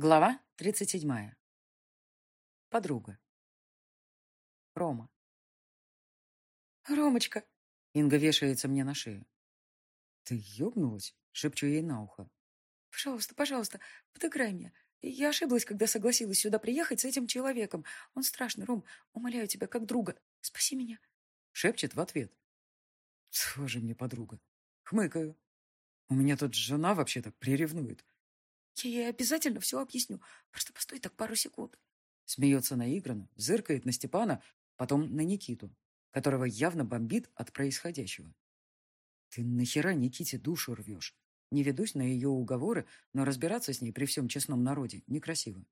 Глава 37. Подруга. Рома. «Ромочка!» Инга вешается мне на шею. «Ты ёбнулась?» — шепчу ей на ухо. «Пожалуйста, пожалуйста, подыграй мне. Я ошиблась, когда согласилась сюда приехать с этим человеком. Он страшный, Ром. Умоляю тебя, как друга. Спаси меня!» Шепчет в ответ. «Тоже мне подруга. Хмыкаю. У меня тут жена вообще-то приревнует. Я ей обязательно все объясню. Просто постой так пару секунд. Смеется наигранно, зыркает на Степана, потом на Никиту, которого явно бомбит от происходящего. Ты нахера Никите душу рвешь? Не ведусь на ее уговоры, но разбираться с ней при всем честном народе некрасиво.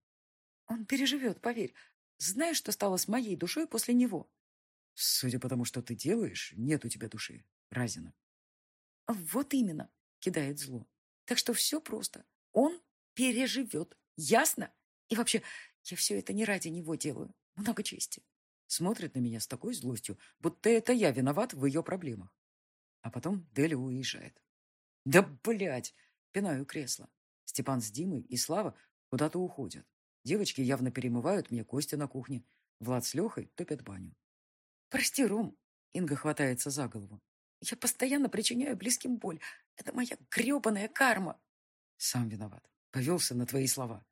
Он переживет, поверь. Знаешь, что стало с моей душой после него? Судя по тому, что ты делаешь, нет у тебя души. Разина. Вот именно, кидает зло. Так что все просто. Он переживет. Ясно? И вообще, я все это не ради него делаю. Много чести. Смотрит на меня с такой злостью, будто это я виноват в ее проблемах. А потом Деля уезжает. Да, блядь! Пинаю кресло. Степан с Димой и Слава куда-то уходят. Девочки явно перемывают мне кости на кухне. Влад с Лехой топят баню. «Прости, Ром!» Инга хватается за голову. «Я постоянно причиняю близким боль. Это моя гребаная карма!» «Сам виноват повелся на твои слова.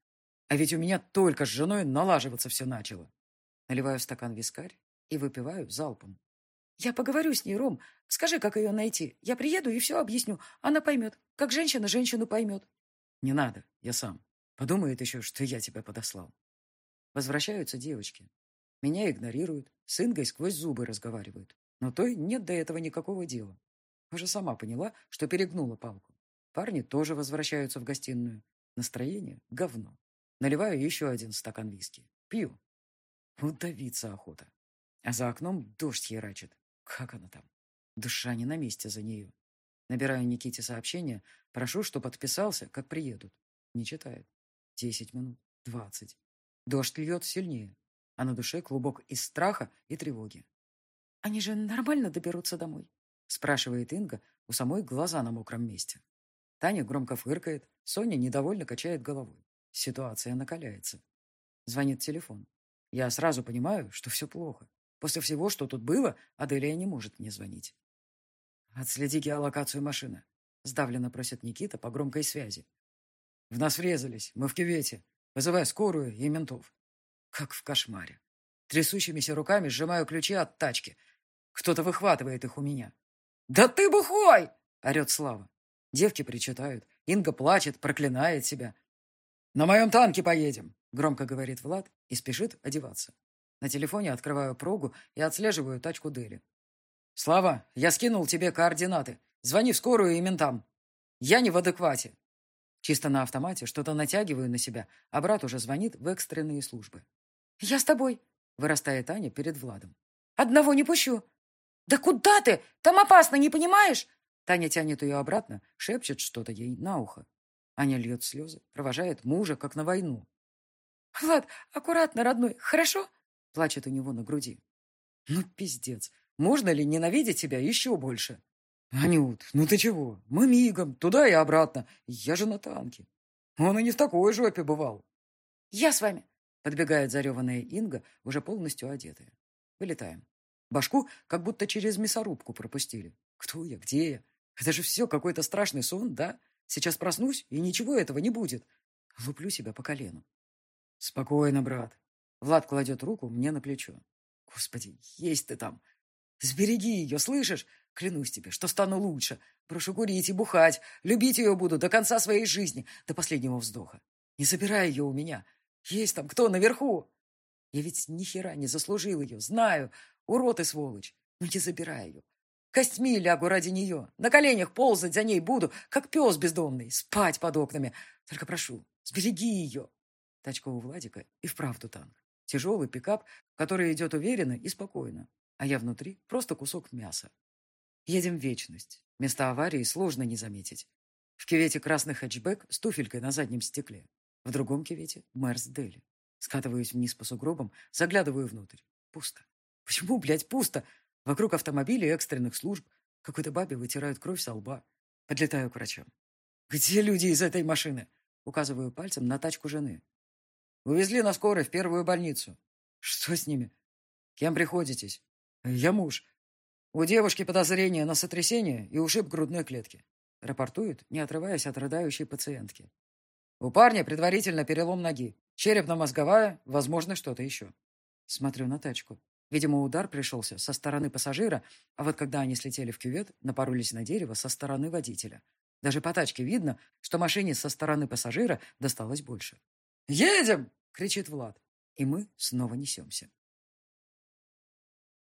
А ведь у меня только с женой налаживаться все начало. Наливаю стакан вискарь и выпиваю залпом. Я поговорю с ней, Ром. Скажи, как ее найти. Я приеду и все объясню. Она поймет. Как женщина женщину поймет. Не надо, я сам. Подумает еще, что я тебя подослал. Возвращаются девочки. Меня игнорируют, с Ингой сквозь зубы разговаривают. Но той нет до этого никакого дела. Уже сама поняла, что перегнула палку. Парни тоже возвращаются в гостиную. Настроение — говно. Наливаю еще один стакан виски. Пью. Удавиться охота. А за окном дождь ерачит. Как она там? Душа не на месте за нее. Набираю Никите сообщение. Прошу, что подписался, как приедут. Не читает. Десять минут. Двадцать. Дождь льет сильнее. А на душе клубок из страха и тревоги. «Они же нормально доберутся домой?» спрашивает Инга, у самой глаза на мокром месте. Таня громко фыркает, Соня недовольно качает головой. Ситуация накаляется. Звонит телефон. Я сразу понимаю, что все плохо. После всего, что тут было, Аделия не может мне звонить. «Отследи геолокацию машины», — сдавленно просит Никита по громкой связи. «В нас врезались, мы в кювете. Вызывай скорую и ментов». Как в кошмаре. Трясущимися руками сжимаю ключи от тачки. Кто-то выхватывает их у меня. «Да ты бухой!» — орет Слава. Девки причитают. Инга плачет, проклинает себя. «На моем танке поедем», — громко говорит Влад и спешит одеваться. На телефоне открываю прогу и отслеживаю тачку Дели. «Слава, я скинул тебе координаты. Звони в скорую и ментам. Я не в адеквате». Чисто на автомате что-то натягиваю на себя, а брат уже звонит в экстренные службы. «Я с тобой», — вырастает Аня перед Владом. «Одного не пущу». «Да куда ты? Там опасно, не понимаешь? Таня тянет ее обратно, шепчет что-то ей на ухо. Аня льет слезы, провожает мужа, как на войну. «Влад, аккуратно, родной, хорошо?» Плачет у него на груди. «Ну, пиздец, можно ли ненавидеть тебя еще больше?» «Анют, ну ты чего? Мы мигом, туда и обратно. Я же на танке. Он и не в такой жопе бывал». «Я с вами», — подбегает зареванная Инга, уже полностью одетая. Вылетаем. Башку как будто через мясорубку пропустили. Кто я, где я? Это же все какой-то страшный сон, да? Сейчас проснусь, и ничего этого не будет. Луплю себя по колену. Спокойно, брат. Влад кладет руку мне на плечо. Господи, есть ты там. Сбереги ее, слышишь? Клянусь тебе, что стану лучше. Прошу курить и бухать. Любить ее буду до конца своей жизни, до последнего вздоха. Не забирай ее у меня. Есть там кто наверху? Я ведь ни хера не заслужил ее, знаю. Урод и сволочь. Но не забирай ее. Костьми лягу ради нее. На коленях ползать за ней буду, как пес бездомный. Спать под окнами. Только прошу, сбереги ее. Тачка у Владика и вправду танк. Тяжелый пикап, который идет уверенно и спокойно. А я внутри просто кусок мяса. Едем в вечность. Место аварии сложно не заметить. В кювете красный хэтчбэк с туфелькой на заднем стекле. В другом кювете Мерс Дели. Скатываюсь вниз по сугробам, заглядываю внутрь. Пусто. Почему, блядь, пусто? Вокруг автомобилей экстренных служб. Какой-то бабе вытирают кровь со лба. Подлетаю к врачам. Где люди из этой машины? Указываю пальцем на тачку жены. Увезли на скорой в первую больницу. Что с ними? Кем приходитесь? Я муж. У девушки подозрение на сотрясение и ушиб грудной клетки. Рапортует, не отрываясь от рыдающей пациентки. У парня предварительно перелом ноги. Черепно-мозговая, возможно, что-то еще. Смотрю на тачку. Видимо, удар пришелся со стороны пассажира, а вот когда они слетели в кювет, напоролись на дерево со стороны водителя. Даже по тачке видно, что машине со стороны пассажира досталось больше. «Едем!» — кричит Влад. И мы снова несемся.